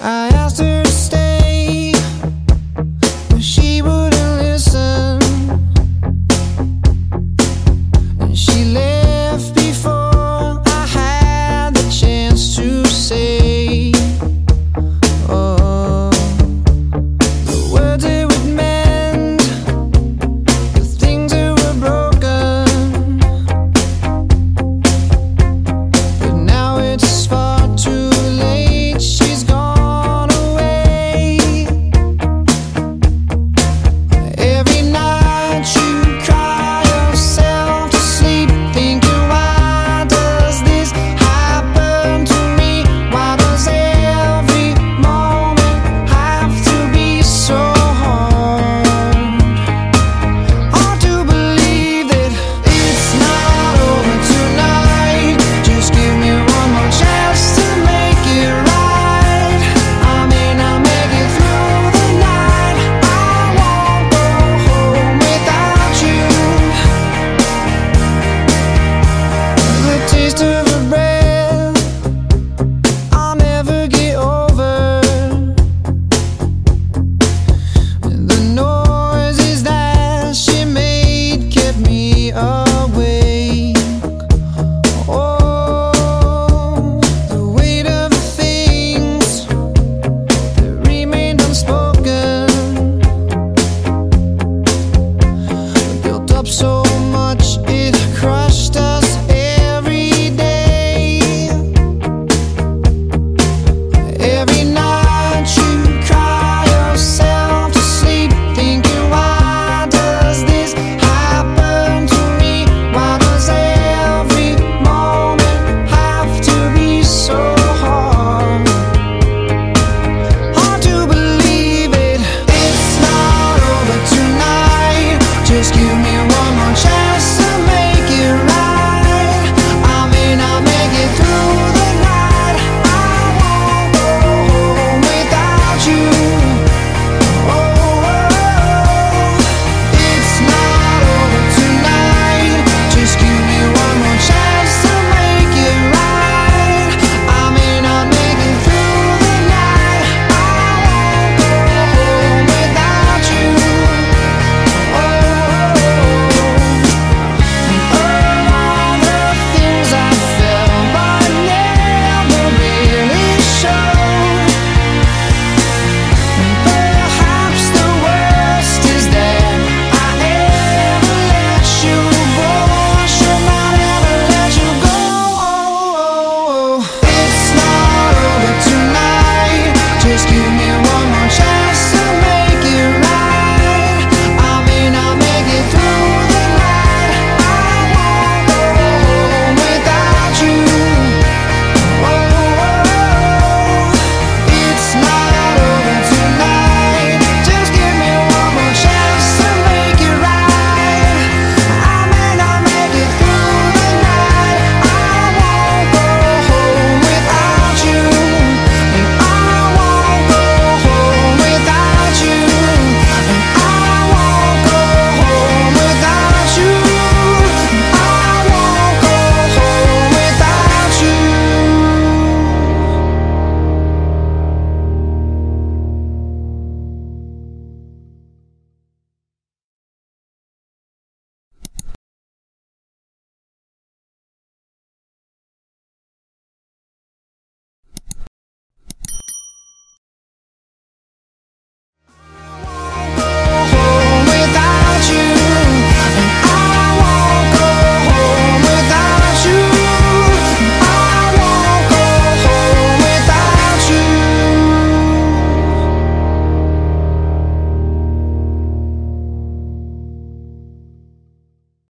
I asked her